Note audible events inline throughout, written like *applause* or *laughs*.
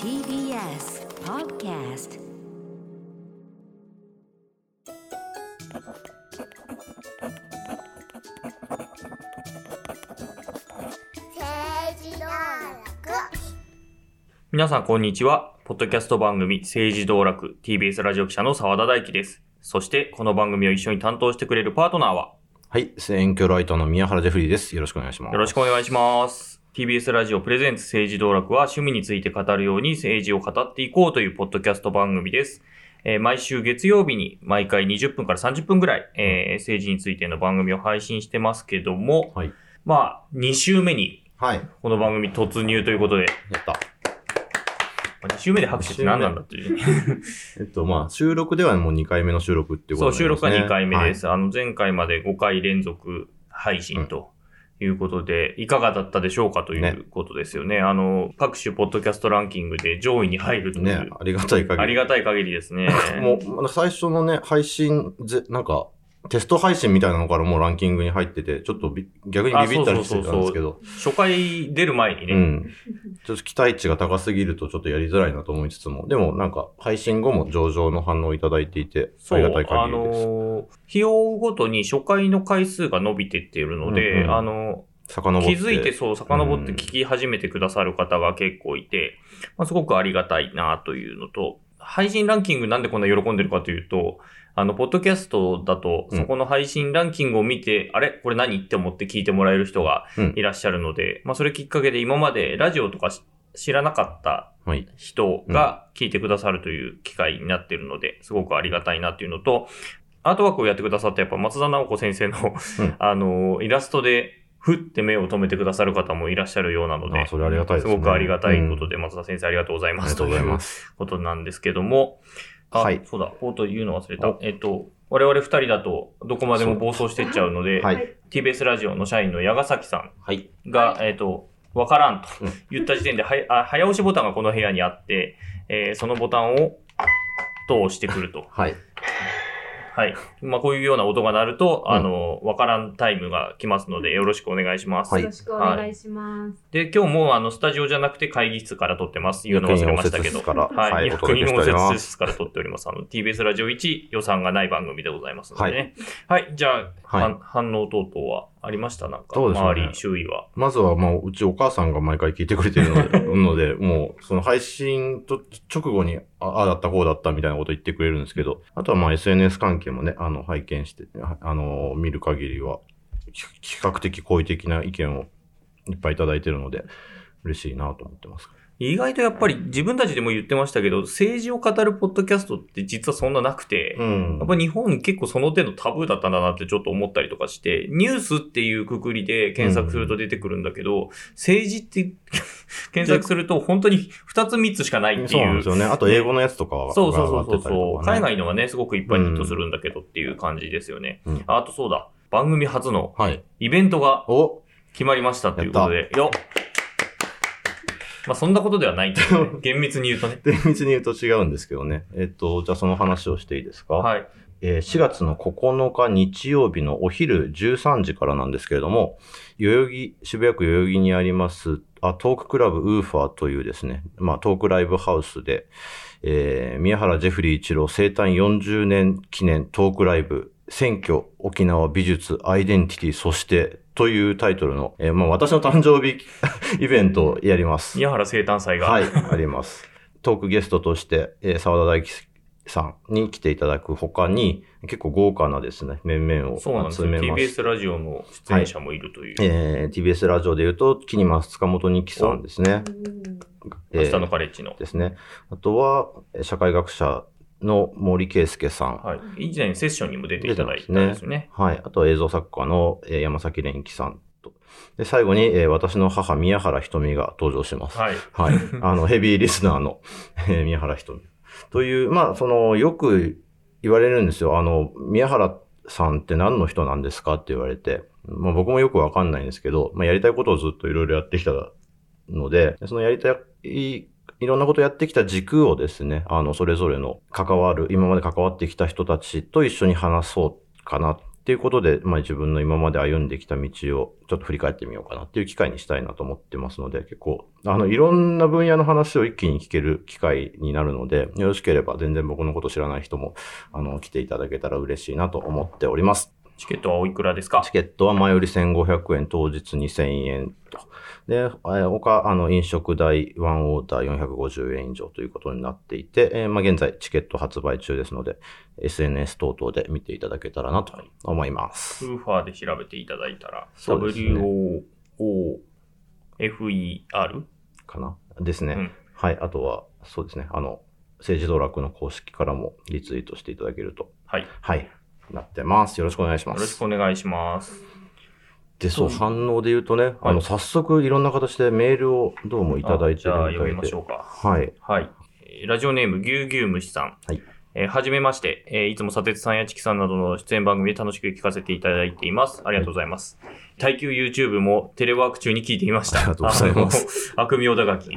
TBS Podcast 政治道楽皆さん、こんにちは。ポッドキャスト番組、政治道楽、TBS ラジオ記者の澤田大樹です。そして、この番組を一緒に担当してくれるパートナーは、はい。選挙ライターの宮原ジェフリーです。よろしくお願いします。よろしくお願いします。TBS ラジオプレゼンツ政治道楽は趣味について語るように政治を語っていこうというポッドキャスト番組です。えー毎週月曜日に毎回20分から30分ぐらい、えー政治についての番組を配信してますけども、はい。まあ、2週目にはい。この番組突入ということで、やった。まあ2週目で拍手って何なんだっていうね。*laughs* えっと、まあ、収録ではもう2回目の収録っていうそう、ことになりますね収録は2回目です。あの、前回まで5回連続配信ということで、いかがだったでしょうかといねうことですよね。あの、各種ポッドキャストランキングで上位に入るとはい。いう、ね、ありがたい限り。ありがたい限りですね。*laughs* もう、最初のね、配信、ぜ、なんか、テスト配信みたいなのからもうランキングに入ってて、ちょっとび逆にビビったりしてたんですけど、初回出る前にね、うん。ちょっと期待値が高すぎるとちょっとやりづらいなと思いつつも、でもなんか、配信後も上々の反応をいただいていて、ありがたいあ限りです。の、日を追うごとに初回の回数が伸びてっているので、うんうんあの、遡って。気づいてそう、遡って聞き始めてくださる方が結構いて、まあ、すごくありがたいなというのと、配信ランキングなんでこんな喜んでるかというと、あの、ポッドキャストだと、うんそこの配信ランキングを見て、あれ？これ何って思って聞いてもらえる人がうんいらっしゃるので、まあ、それきっかけで今までラジオとかし知らなかったはい。人が聞いてくださるという機会になっているので、すごくありがたいなっていうのと、アートワークをやってくださったやっぱ松田直子先生の、うん *laughs* あの、イラストで、ふって目を留めてくださる方もいらっしゃるようなので、あ、それありがたいですね。すごくありがたいことで、うん松田先生ありがとうございます。ありがとうございまということなんですけども、あ、はいそうだ、冒頭言うの忘れたお。えっと、我々二人だとどこまでも暴走してっちゃうので、はい。TBS ラジオの社員の矢ヶ崎さはい。んが、えっと、わからんとうん言った時点で、はあ早押しボタンがこの部屋にあって、えーそのボタンを通してくると。はい。はい。まあ、こういうような音が鳴ると、あの、わからんタイムが来ますので、よろしくお願いします。はいよろしくお願いします。で、今日もあの、スタジオじゃなくて会議室から撮ってます。言うの忘れましたけど。はい。はい役員応お届けしております接室から撮っております。あの、TBS ラジオ1予算がない番組でございますのでね。はい。じゃあ、はい反反応等々はありました？なんか、そうですね周り、周囲は。まずは、もう、うちお母さんが毎回聞いてくれてるので、*laughs* のでもう、その配信と直後に、ああだった、こうだったみたいなこと言ってくれるんですけど、あとはまあ SNS 関係もね、あの、拝見して、あの、見る限りは、比較的好意的な意見をいっぱいいただいてるので、嬉しいなと思ってます。意外とやっぱり自分たちでも言ってましたけど、政治を語るポッドキャストって実はそんななくて、うん。やっぱ日本結構その手のタブーだったんだなってちょっと思ったりとかして、ニュースっていうくくりで検索すると出てくるんだけど、政治って *laughs* 検索すると本当に2つ3つしかないっていう。そうなんです。よね。あと、英語のやつとかは、そうそうそうそうそう。海外のはね、すごくいっぱいヒットするんだけどっていう感じですよね。うん。あとそうだ、番組初のはい。イベントがお。決まりましたということで、よっまあそんなことではないけどね、厳密に言うとね。厳密に言うと違うんですけどね。えっと、じゃあその話をしていいですか？はい。えー4月の9日日曜日のお昼13時からなんですけれども、代々木、渋谷区代々木にあります、あトーククラブウーファーというですね、まあトークライブハウスで、えー宮原ジェフリー一郎生誕40年記念トークライブ、選挙、沖縄美術、アイデンティティ、そして、というタイトルの、えーまあ私の誕生日 *laughs* イベントをやります。宮原生誕祭が。はい、あります。*laughs* トークゲストとして、えー沢田大樹さんに来ていただく他に、結構豪華なですね、面々そうなんですよ。を集めまし TBS ラジオの出演者もいるという。えー TBS ラジオで言うと、キニマス塚本二木さんですね。えー明日のカレッジの。ですね。あとは、えー社会学者の森圭介さん。はい。以前セッションにも出ていただいたんですね。はい。あと映像作家の、えー山崎蓮樹さんと。で、最後に、えー私の母、宮原ひとみが登場します。はい。はい。あの、*laughs* ヘビーリスナーの、えー宮原ひとみ。という、まあ、その、よく言われるんですよ。あの、宮原さんって何の人なんですかって言われて、まあ僕もよくわかんないんですけど、まあやりたいことをずっといろいろやってきたので、そのやりたい、いろんなことをやってきた軸をですね、あの、それぞれの関わる、今まで関わってきた人たちと一緒に話そうかなっっていうことで、まあ自分の今まで歩んできた道をちょっと振り返ってみようかなっていう機会にしたいなと思ってますので、結構、あの、いろんな分野の話を一気に聞ける機会になるので、よろしければ全然僕のこと知らない人も、あの、来ていただけたら嬉しいなと思っております。チケットはおいくらですか？チケットは前より1500円、当日2000円と。で、えー他、あの、飲食代、ワンオーダー450円以上ということになっていて、えーまあ、現在チケット発売中ですので、SNS 等々で見ていただけたらなと思います。ウーファーで調べていただいたら、ね WOOFER? かな？ですね。うんはい。あとは、そうですね。あの、政治道楽の公式からもリツイートしていただけると、はい。よはい。なってます。よろしくお願いしまろしす。くお願いします。で、そう、反応で言うとね、あはいの、早速いろんな形でメールをどうもいただいてるあじゃあみたいで読みましょ。うか。はい。はい。えーラジオネーム、ぎゅうぎゅう虫さん。はい。えーはじめまして、えーいつも砂鉄さんやチキさんなどの出演番組で楽しく聞かせていただいています。ありがとうございます。耐久 YouTube もテレワーク中に聞いていました。ありがとうございます。悪名高き、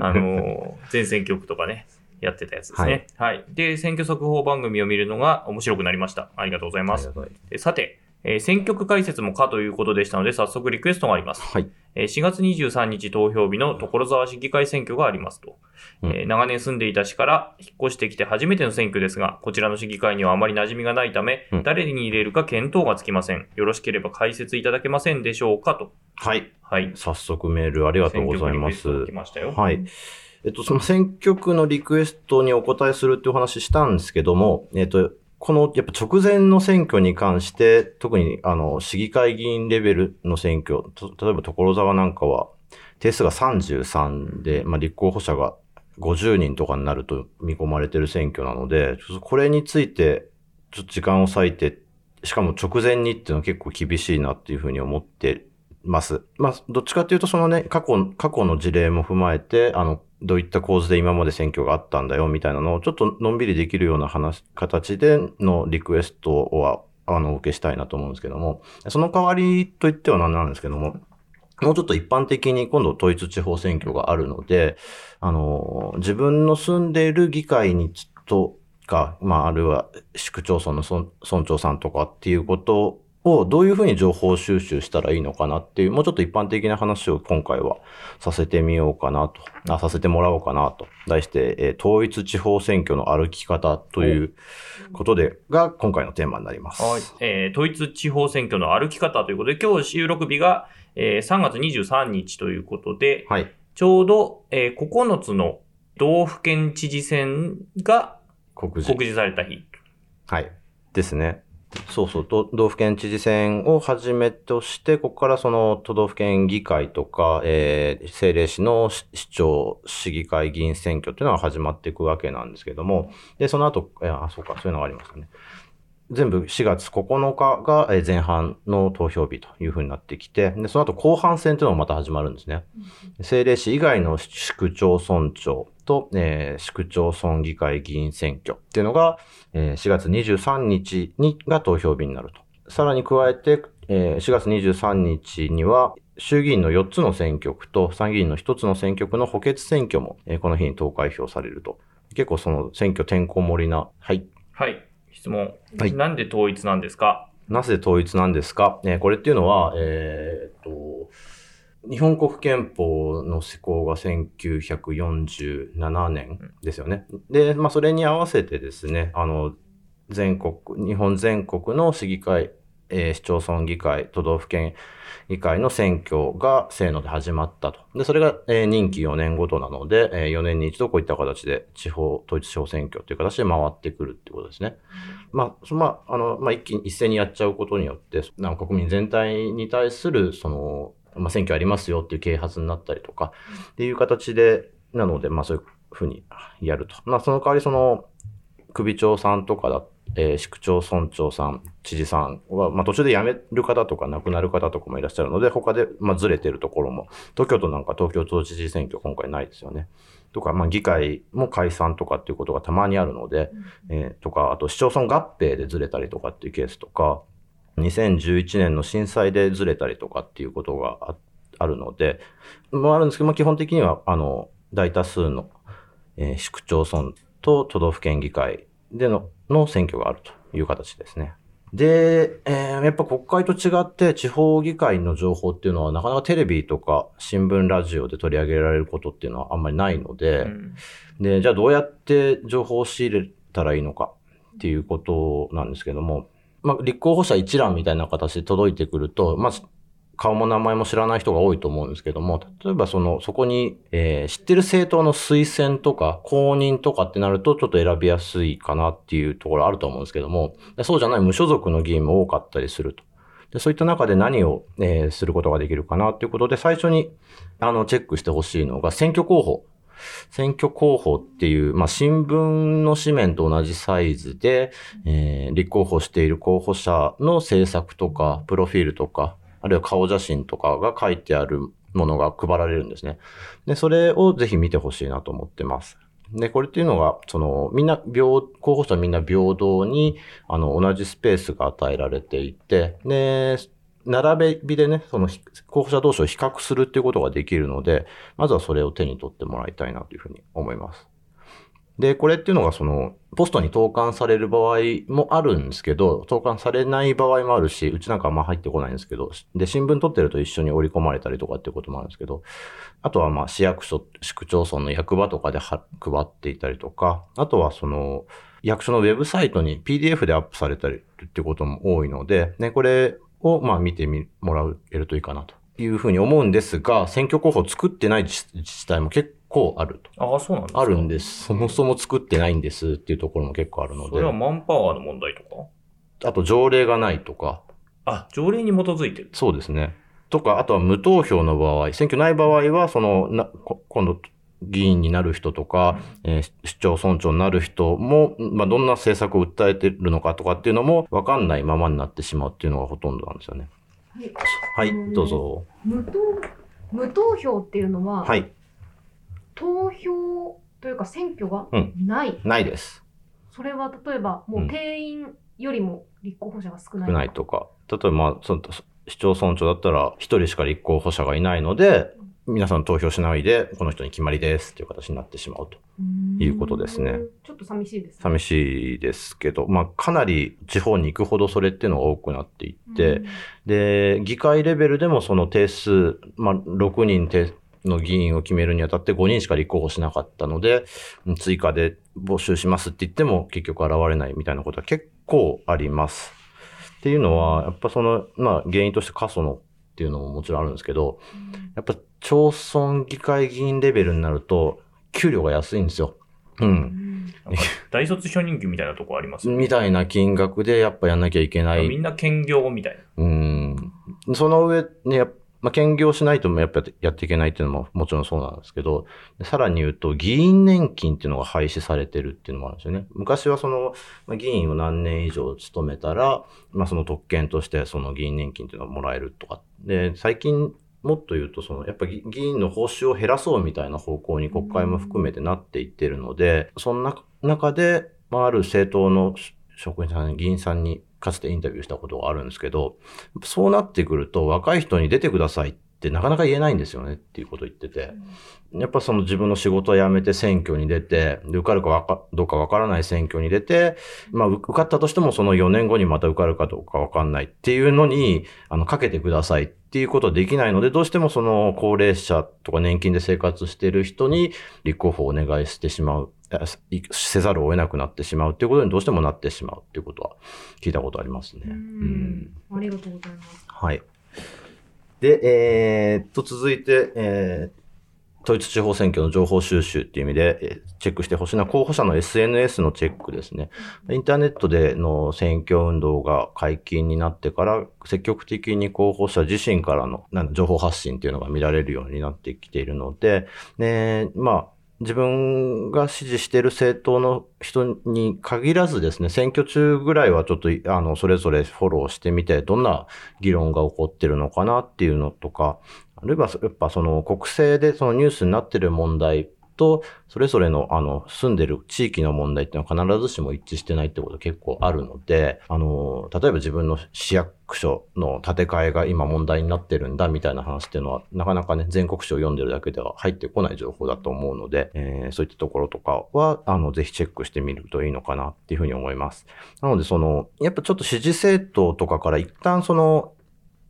あの、全選挙区とかね、やってたやつですね。はい。で、選挙速報番組を見るのが面白くなりました。ありがとうございます。さて、えー選挙区解説もかということでしたので、早速リクエストがあります。はい。えー4月23日投票日の所沢市議会選挙がありますと、うんえー長年住んでいた市から引っ越してきて初めての選挙ですが、こちらの市議会にはあまり馴染みがないため、うん誰に入れるか見当がつきません。よろしければ解説いただけませんでしょうかと。はい。はい。早速メールありがとうございます来。ましたよ。はい。えっと、その選挙区のリクエストにお答えするっていうお話ししたんですけども、えっと、この、やっぱ直前の選挙に関して、特に、あの、市議会議員レベルの選挙、例えば所沢なんかは、定数が33で、まあ、立候補者が50人とかになると見込まれてる選挙なので、これについて、ちょっと時間を割いて、しかも直前にっていうのは結構厳しいなっていうふうに思ってます。まあ、どっちかっていうと、そのね、過去、過去の事例も踏まえて、あの、どういった構図で今まで選挙があったんだよ、みたいなのを、ちょっとのんびりできるような話、形でのリクエストは、あの、お受けしたいなと思うんですけども、その代わりといっては何なんですけども、もうちょっと一般的に今度統一地方選挙があるので、あの、自分の住んでいる議会にとか、まあ、あるいは市区町村の村村長さんとかっていうことをどういうふうに情報収集したらいいのかなっていう、もうちょっと一般的な話を今回はさせてみようかなと、あさせてもらおうかなと、題して、えー統一地方選挙の歩き方ということで、が今回のテーマになります。はい。えー統一地方選挙の歩き方ということで、今日収録日が、えー3月23日ということで、はい。ちょうど、えー9つの道府県知事選が告示。告示された日。はい。ですね。そうそう、都道府県知事選をはじめとして、ここからその都道府県議会とか、えー、政令市の市長、市議会議員選挙っていうのが始まっていくわけなんですけども、で、その後、あ、そうか、そういうのがありましたね。全部4月9日がえー前半の投票日というふうになってきて、で、その後後半戦というのがまた始まるんですね。政令市以外の市区町村長と、えー市区町村議会議員選挙っていうのが、えー4月23日にが投票日になると。さらに加えて、えー4月23日には、衆議院の4つの選挙区と参議院の1つの選挙区の補欠選挙も、えーこの日に投開票されると。結構その選挙てんこ盛りな、はい。はい。質問。はいなんで統一なんですか？なぜ統一なんですか、えーこれっていうのは、えーっと、日本国憲法の施行が1947年ですよね。で、まあ、それに合わせてですね、あの、全国、日本全国の市議会、えー市町村議会、都道府県議会の選挙がせーので始まったと。で、それが、えー任期4年ごとなので、え4年に一度こういった形で地方、統一地方選挙という形で回ってくるっていうことですね。まあ、そまあ、あの、まあ、一気に一斉にやっちゃうことによって、なんか国民全体に対する、その、まあ、選挙ありますよっていう啓発になったりとか、っていう形で、なので、まあ、そういうふうにやると。まあ、その代わり、その、首長さんとかだ、えー市区町村長さん、知事さんは、まあ、途中で辞める方とか亡くなる方とかもいらっしゃるので、他で、まあ、ずれてるところも、東京都なんか東京都知事選挙今回ないですよね。とか、まあ、議会も解散とかっていうことがたまにあるので、えーとか、あと市町村合併でずれたりとかっていうケースとか、2011年の震災でずれたりとかっていうことがああるので、まああるんですけど、まあ、基本的には、あの、大多数の、えー市区町村と都道府県議会でのの選挙があるという形ですね。で、えーやっぱ国会と違って地方議会の情報っていうのはなかなかテレビとか新聞、ラジオで取り上げられることっていうのはあんまりないので、うんで、じゃあどうやって情報を仕入れたらいいのかっていうことなんですけども、まあ、立候補者一覧みたいな形で届いてくると、まず、顔も名前も知らない人が多いと思うんですけども、例えばその、そこに、えー知ってる政党の推薦とか公認とかってなるとちょっと選びやすいかなっていうところあると思うんですけども、でそうじゃない無所属の議員も多かったりすると。でそういった中で何を、えーすることができるかなということで、最初に、あの、チェックしてほしいのが、選挙候補。選挙候補っていう、まあ、新聞の紙面と同じサイズで、えー立候補している候補者の政策とか、プロフィールとか、あるいは顔写真とかが書いてあるものが配られるんですね。で、それをぜひ見てほしいなと思ってます。で、これっていうのが、その、みんな、平、候補者みんな平等に、あの、同じスペースが与えられていて、で、並べ火でね、その候補者同士を比較するっていうことができるので、まずはそれを手に取ってもらいたいなというふうに思います。で、これっていうのがその、ポストに投函される場合もあるんですけど、投函されない場合もあるし、うちなんかあんま入ってこないんですけど、で、新聞撮ってると一緒に織り込まれたりとかっていうこともあるんですけど、あとはまあ市役所、市区町村の役場とかで配っていたりとか、あとはその、役所のウェブサイトに PDF でアップされたりっていうことも多いので、ね、これをまあ見てもらえるといいかなというふうに思うんですが、選挙候補作ってない自治体も結構あると。ああ、そうなんですかあるんです。そもそも作ってないんですっていうところも結構あるのそれはで。マンパワーの問題とか？あと条例がないとか。あ、条例に基づいてる。そうですね。とか、あとは無投票の場合、選挙ない場合は、その、な、こ今度、議員になる人とか、えー市長村長になる人も、まあ、どんな政策を訴えてるのかとかっていうのも分かんないままになってしまうっていうのがほとんどなんですよね。はいはい、どうぞ。無投無投票っていうのは、はい、投票というか選挙がうんない、ないです。それは例えばもううん定員よりも立候補者が少ない少ないとか。例えば、まあ、その市町村長だったら、一人しか立候補者がいないので、皆さん投票しないで、この人に決まりですっていう形になってしまうと。いうことですねうんちょっと寂しいですね。寂しいですけど、まあ、かなり地方に行くほどそれっていうのが多くなっていって、うんで、議会レベルでもその定数、まあ、6人定の議員を決めるにあたって5人しか立候補しなかったので、追加で募集しますって言っても結局現れないみたいなことは結構あります。っていうのは、やっぱその、まあ、原因として過疎のっていうのももちろんあるんですけど、やっぱ町村議会議員レベルになると、給料が安いんですよ。う。うん大卒初任給みたいなとこありますよねみたいな金額でやっぱやんなきゃいけない。みんな兼業みたいな。うん。その上、ね、やっまあ、兼業しないともやっぱやっていけないっていうのももちろんそうなんですけど、さらに言うと、議員年金っていうのが廃止されてるっていうのもあるんですよね。昔はその、まあ、議員を何年以上務めたら、まあ、その特権としてその議員年金っていうのがもらえるとか。で、最近、もっと言うと、その、やっぱ議議員の報酬を減らそうみたいな方向に国会も含めてなっていってるので、そんな中で、まあ、ある政党の職員さん、議員さんにかつてインタビューしたことがあるんですけど、そうなってくると若い人に出てくださいってなかなか言えないんですよねっていうことを言ってて。やっぱその自分の仕事を辞めて選挙に出て、で受かるかわかどうかわからない選挙に出て、まあ受受かったとしてもその4年後にまた受かるかどうかわかんないっていうのに、あの、かけてくださいっていうことはできないので、どうしてもその高齢者とか年金で生活している人に立候補をお願いしてしまう。せざるを得なくなってしまうっていうことにどうしてもなってしまうっていうことは聞いたことありますね。ううんんありがとうございます。はい。で、えーっと、続いて、えー統一地方選挙の情報収集っていう意味で、えーチェックしてほしいのは候補者の SNS のチェックですね。インターネットでの選挙運動が解禁になってから、積極的に候補者自身からの情報発信っていうのが見られるようになってきているので、でまあ、自分が支持している政党の人に限らずですね、選挙中ぐらいはちょっと、あの、それぞれフォローしてみて、どんな議論が起こってるのかなっていうのとか、あるいは、やっぱその国政でそのニュースになってる問題と、それぞれの、あの、住んでる地域の問題っていうのは必ずしも一致してないってこと結構あるので、あの、例えば自分の市役所の建て替えが今問題になってるんだみたいな話っていうのは、なかなかね、全国紙を読んでるだけでは入ってこない情報だと思うので、えーそういったところとかは、あの、ぜひチェックしてみるといいのかなっていうふうに思います。なので、その、やっぱちょっと支持政党とかから一旦その、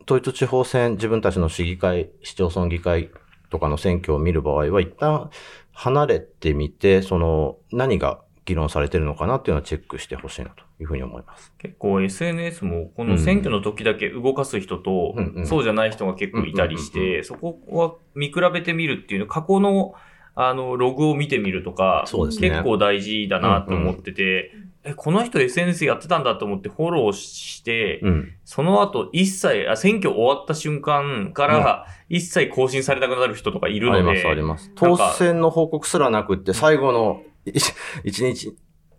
統一地方選、自分たちの市議会、市町村議会とかの選挙を見る場合は、一旦離れてみて、その、何が議論されてるのかなっていうのはチェックしてほしいなというふうに思います。結構 SNS もこの選挙の時だけ動かす人と、うんうん。そうじゃない人が結構いたりしうんうんて、そこは見比べてみるっていうの、過去のあの、ログを見てみるとか、ね。結構大事だなと思ってて、え、この人 SNS やってたんだと思ってフォローして、うん。その後一切、あ選挙終わった瞬間から一切更新されなくなる人とかいるので、あります、あります。当選の報告すらなくって、最後のい *laughs* 一日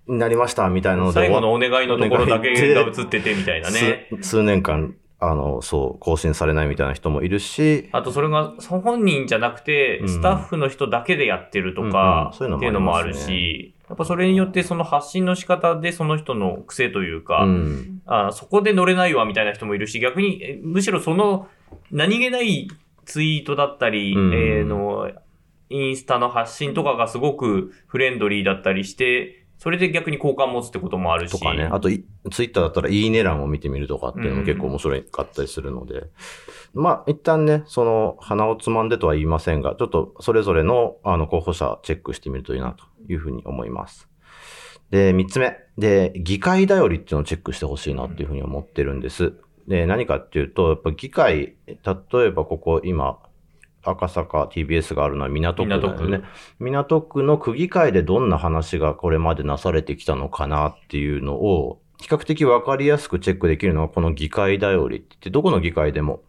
になりましたみたいなので、最後のお願いのところだけが映っててみたいなね。数数年間、あの、そう、更新されないみたいな人もいるし、あとそれがそ本人じゃなくてう、ん。スタッフの人だけでやってるとうんうかん、そういうのもっていうのもあるし、やっぱそれによってその発信の仕方でその人の癖というか、うん。あそこで乗れないわみたいな人もいるし、逆に、えむしろその何気ないツイートだったり、うん。えーの、インスタの発信とかがすごくフレンドリーだったりして、それで逆に好感持つってこともあるし。とかね。あと、いツイッターだったら、いいね欄を見てみるとかっていうのも結構面白かったりするので。まあ、一旦ね、その、鼻をつまんでとは言いませんが、ちょっと、それぞれの、あの、候補者チェックしてみるといいな、というふうに思います。で、三つ目。で、議会だよりっていうのをチェックしてほしいなっていうふうに思ってるんです。で、何かっていうと、やっぱ議会、例えばここ今、赤坂 TBS があるのは港区だよ港ね区。港区の区議会でどんな話がこれまでなされてきたのかなっていうのを、比較的わかりやすくチェックできるのがこの議会だよりって、どこの議会でも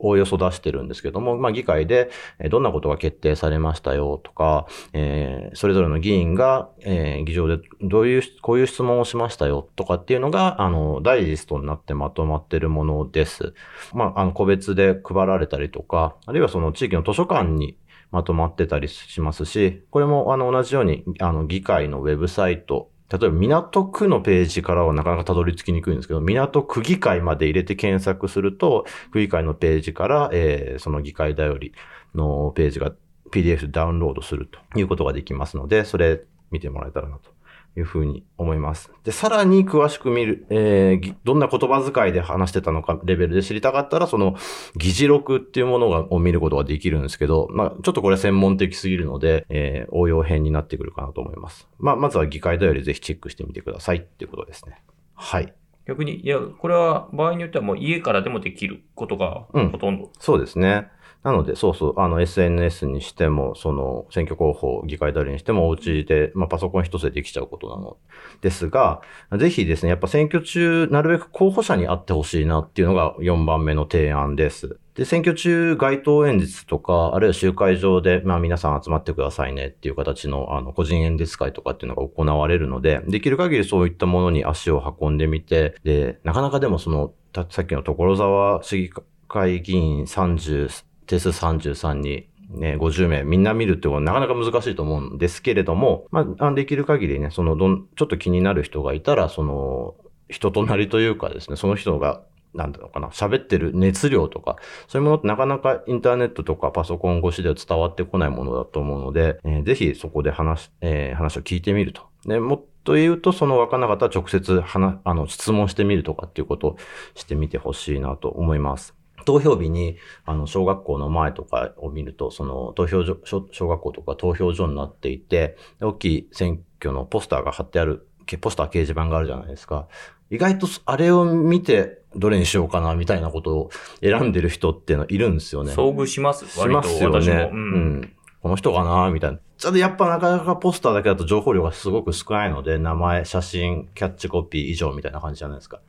おおよそ出してるんですけども、まあ議会でどんなことが決定されましたよとか、えーそれぞれの議員が、えー議場でどういう、こういう質問をしましたよとかっていうのが、あの、ダイジェストになってまとまってるものです。まあ、あの、個別で配られたりとか、あるいはその地域の図書館にまとまってたりしますし、これもあの同じように、あの、議会のウェブサイト、例えば港区のページからはなかなかたどり着きにくいんですけど、港区議会まで入れて検索すると、区議会のページから、えーその議会だよりのページが PDF ダウンロードするということができますので、それ見てもらえたらなと。いうふうに思います。で、さらに詳しく見る、えーぎどんな言葉遣いで話してたのかレベルで知りたかったら、その議事録っていうものがを見ることができるんですけど、まあ、ちょっとこれは専門的すぎるので、えー応用編になってくるかなと思います。まあ、まずは議会だよりぜひチェックしてみてくださいっていうことですね。はい。逆に、いや、これは場合によってはもう家からでもできることがうんほとんど。そうですね。なので、そうそう、あの、SNS にしても、その、選挙候補、議会だりにしても、お家で、まあ、パソコン一つでできちゃうことなのですが、ぜひですね、やっぱ選挙中、なるべく候補者に会ってほしいなっていうのが4番目の提案です。で、選挙中、街頭演説とか、あるいは集会場で、まあ、皆さん集まってくださいねっていう形の、あの、個人演説会とかっていうのが行われるので、できる限りそういったものに足を運んでみて、で、なかなかでもその、さっきの所沢市議会議員30、定数33に、ね、50名みんな見るってことはなかなか難しいと思うんですけれども、まあ、できる限りね、そのどん、ちょっと気になる人がいたら、その、人となりというかですね、その人が、なんだろうかな、喋ってる熱量とか、そういうものってなかなかインターネットとかパソコン越しでは伝わってこないものだと思うので、えーぜひそこで話、えー話を聞いてみると。でもっと言うと、その分からなかったら直接話、あの、質問してみるとかっていうことをしてみてほしいなと思います。投票日に、あの、小学校の前とかを見ると、その、投票所、小小学校とか投票所になっていて、で大きい選挙のポスターが貼ってある、けポスター掲示板があるじゃないですか。意外とあれを見て、どれにしようかな、みたいなことを選んでる人っていうのいるんですよね。遭遇します？しますよね。ううんん。この人かなみたいな。ちょっとやっぱなかなかポスターだけだと情報量がすごく少ないので、名前、写真、キャッチコピー以上みたいな感じじゃないですか。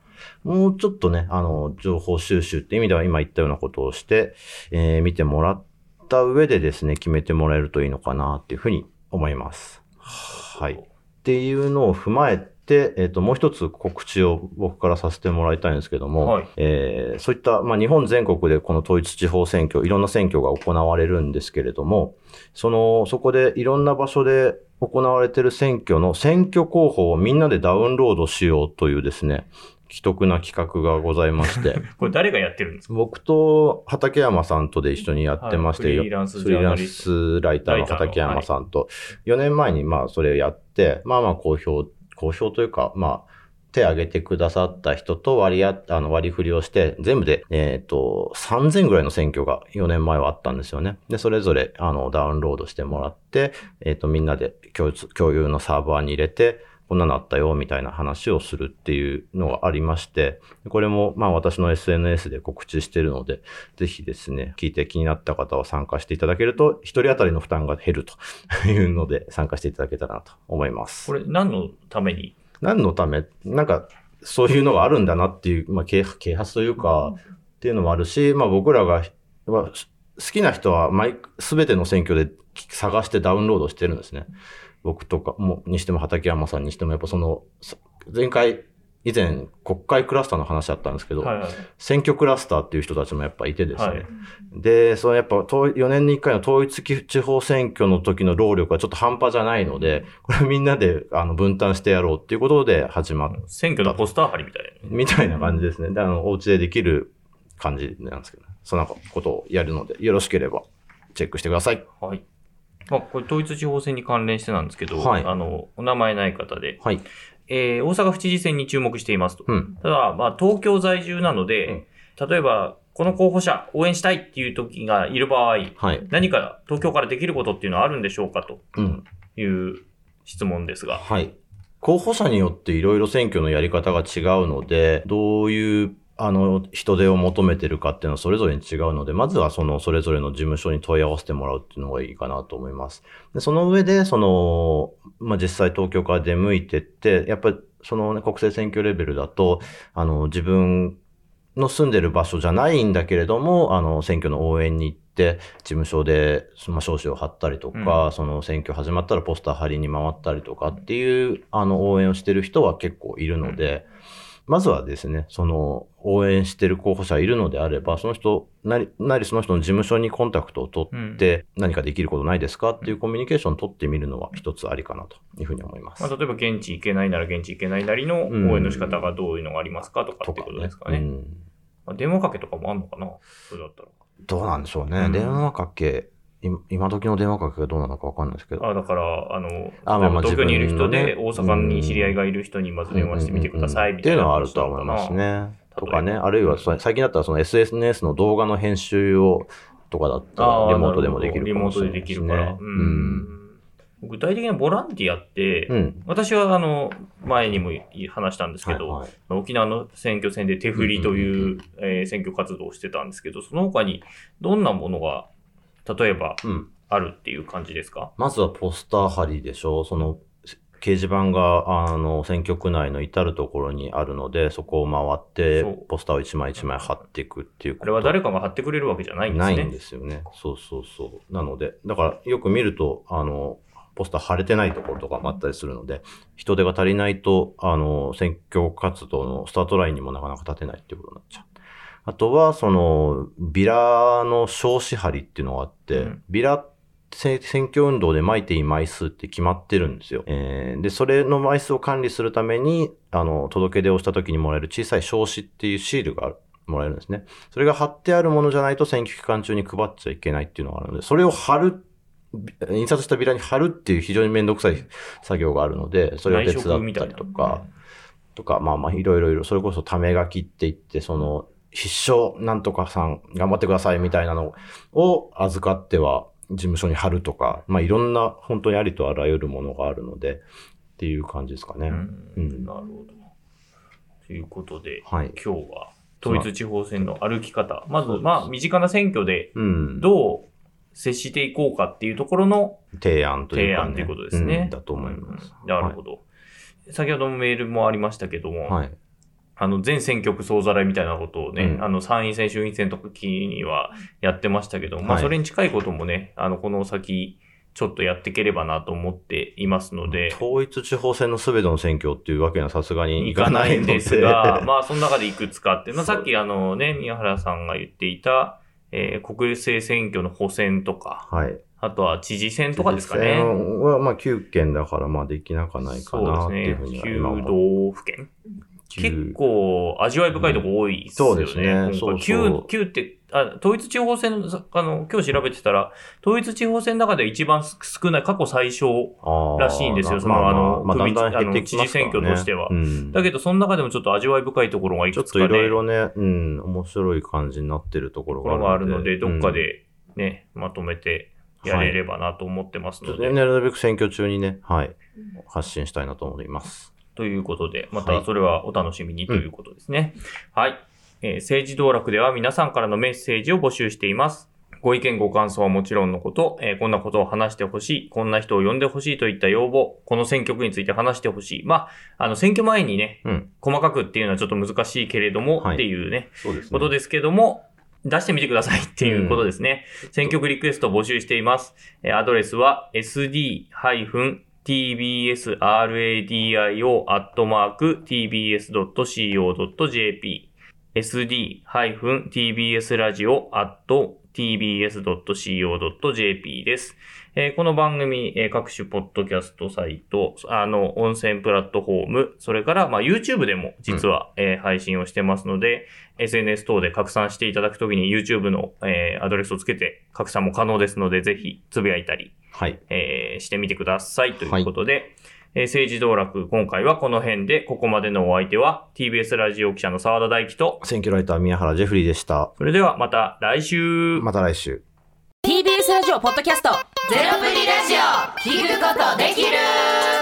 もうちょっとね、あの、情報収集って意味では今言ったようなことをして、えー見てもらった上でですね、決めてもらえるといいのかなっていうふうに思います。はい。っていうのを踏まえて、えっ、と、もう一つ告知を僕からさせてもらいたいんですけども、はいえーそういった、まあ、日本全国でこの統一地方選挙、いろんな選挙が行われるんですけれども、その、そこでいろんな場所で行われている選挙の選挙候補をみんなでダウンロードしようというですね、既得な企画がございまして、*laughs* これ誰がやってるんですか？僕と畠山さんとで一緒にやってまして、はい。フリーランスライターの畠山さんと、4年前にまあそれやって、まあまあ好評、好評というか、まあ、手挙げてくださった人と割りああの割り振りをして、全部で、えっ、と、3000ぐらいの選挙が4年前はあったんですよね。で、それぞれ、あの、ダウンロードしてもらって、えっ、と、みんなで共有共有のサーバーに入れて、こんなのあったよ、みたいな話をするっていうのがありまして、これも、まあ私の SNS で告知してるので、ぜひですね、聞いて気になった方は参加していただけると、一人当たりの負担が減ると *laughs* いうので、参加していただけたらなと思います。これ何のために？何のため？なんか、そういうのがあるんだなっていう、まあ、啓啓発というか、っていうのもあるし、まあ僕らが、は好きな人は毎、すべての選挙で探してダウンロードしてるんですね。僕とかも、にしても畠山さんにしても、やっぱその、さ前回、以前、国会クラスターの話あったんですけど、はいはい。選挙クラスターっていう人たちもやっぱいてですね。はいで、そのやっぱ4年に1回の統一地方選挙の時の労力はちょっと半端じゃないので、これみんなであの分担してやろうっていうことで始まっ選挙のポスター貼りみたいな。みたいな感じですね。で、あの、お家でできる感じなんですけど、そんなことをやるので、よろしければチェックしてください。はい。まあ、これ統一地方選に関連してなんですけど、はいあの、お名前ない方で、はい。えー大阪府知事選に注目していますと。うん。ただ、まあ、東京在住なので、例えば、この候補者応援したいっていう時がいる場合、はい。何か東京からできることっていうのはあるんでしょうかとうん。いう質問ですが。はい。候補者によっていろいろ選挙のやり方が違うので、どういう、あの、人手を求めてるかっていうのはそれぞれに違うので、まずはその、それぞれの事務所に問い合わせてもらうっていうのがいいかなと思います。で、その上で、その、まあ、実際東京から出向いてって、やっぱり、そのね、国政選挙レベルだと、あの、自分の住んでる場所じゃないんだけれども、あの、選挙の応援に行って、事務所で、まあ、証紙を貼ったりとか、その選挙始まったらポスター貼りに回ったりとかっていう、あの、応援をしてる人は結構いるので、まずはですね、その、応援してる候補者いるのであれば、その人、なり、なりその人の事務所にコンタクトを取って、何かできることないですか？っていうコミュニケーションを取ってみるのは一つありかなというふうに思います。まあ、例えば現地行けないなら現地行けないなりの応援の仕方がどういうのがありますかとかってことですかね。うんまあ、電話かけとかもあんのかな？それだったら。どうなんでしょうね。うん電話かけ、今今時の電話かけがどうなのかわかんないですけど。あだから、あの、あまあまあ東京にいる人で、大ね阪に知り合いがいる人にまず電話してみてください、うんみたいな。っていうのはあるとは思います。ね。とかね、あるいはそ最近だったらその SNS の動画の編集をとかだったらリモートでもできるリモートでできるから。ううんん。具体的なボランティアって、うん。私はあの、前にも話したんですけど、はいはい沖縄の選挙戦で手振りという,、えー選挙活動をしてたんですけど、その他にどんなものが、例えばうん。あるっていう感じですか？まずはポスター貼りでしょ？その、掲示板が、あの、選挙区内の至るところにあるので、そこを回ってポスターを一枚一枚貼っていくっていう。あれは誰かが貼ってくれるわけじゃないんですね。ないんですよね。そうそうそう。なので、だからよく見ると、あの、ポスター貼れてないところとかもあったりするので、人手が足りないと、あの、選挙活動のスタートラインにもなかなか立てないっていうことになっちゃう。あとは、その、ビラの証紙貼りっていうのがあって、うんビラせ選挙運動で巻いていい枚数って決まってるんですよ。えーで、それの枚数を管理するために、あの、届け出をした時にもらえる小さい証紙っていうシールがあるもらえるんですね。それが貼ってあるものじゃないと選挙期間中に配っちゃいけないっていうのがあるので、それを貼る、び印刷したビラに貼るっていう非常にめんどくさい作業があるので、それを手伝ったりとか、とか、まあまあいろいろいろ、それこそため書きって言って、その、必勝なんとかさん頑張ってくださいみたいなのを預かっては事務所に貼るとか、まあいろんな本当にありとあらゆるものがあるので、っていう感じですかね。うんうんなるほど。ということで、はい。今日は統一地方選の歩き方。まず、まあ、身近な選挙でうん。どう接していこうかっていうところの提案というか、ね。提案ということですね。うんだと思います。うんなるほど。先ほどもメールもありましたけども、はい。あの、全選挙区総ざらいみたいなことをね、うんあの、参院選、衆院選の時にはやってましたけど、まあ、はいそれに近いこともね、あの、この先、ちょっとやっていければなと思っていますので、統一地方選のすべての選挙っていうわけにはさすがにいいかない。んですが、*laughs* まあ、その中でいくつかって、まあ、さっきあのね、宮原さんが言っていた、えー国政選挙の補選とか、はい。あとは知事選とかですかね。知事選は、まあ、9件だから、まあ、できなかないかなっていうふうには今9は。道府県結構味わい深いとこ多いですよね。そうですね。今回。そうそう。9、9って、あ、統一地方選の、あの、今日調べてたら、統一地方選の中で一番少ない、過去最小らしいんですよ。そのまあまあまあ、だんだんね。知事選挙としては。うん。だけど、その中でもちょっと味わい深いところがいちょっくつかね、といろいろね、うん、面白い感じになってるところががあるので。どっかうん。でね、まとめてやれればなと思ってますので、ちょっとね、なるべく選挙中にね、はい、発信したいなと思います。ということで、まはいたそれはお楽しみにということですね。はい。えー政治道楽では皆さんからのメッセージを募集しています。ご意見ご感想はもちろんのこと、えーこんなことを話してほしい、こんな人を呼んでほしいといった要望、この選挙区について話してほしい。まあ、あの、選挙前にね、うん、細かくっていうのはちょっと難しいけれども、はいっていうね、そうですね。ことですけども、出してみてくださいっていうことですね。選挙区リクエストを募集しています。えーアドレスは sd-tbsradio.tbs.co.jp sd-tbsradio.tbs.co.jp です。えーこの番組、えー各種ポッドキャストサイト、あの、音声プラットフォーム、それから、まあ、YouTube でも実は、えー配信をしてますので、SNS 等で拡散していただくときに YouTube の、えーアドレスをつけて拡散も可能ですので、ぜひつぶやいたり、はい。えーしてみてくださいということで、えー政治道楽、今回はこの辺で、ここまでのお相手は TBS ラジオ記者の澤田大樹と、選挙ライター宮原ジェフリーでした。それではまた来週。また来週。TBS ラジオポッドキャスト。ゼロプリラジオ。聞くことできる